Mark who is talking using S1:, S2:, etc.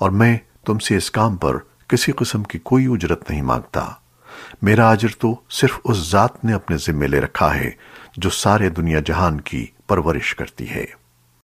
S1: اور میں تم سے اس کام پر کسی قسم کی کوئی اجرت نہیں مانگتا۔ میرا اجر تو صرف اس ذات نے اپنے ذمہ لے رکھا ہے جو سارے دنیا جہان کی پرورش کرتی ہے۔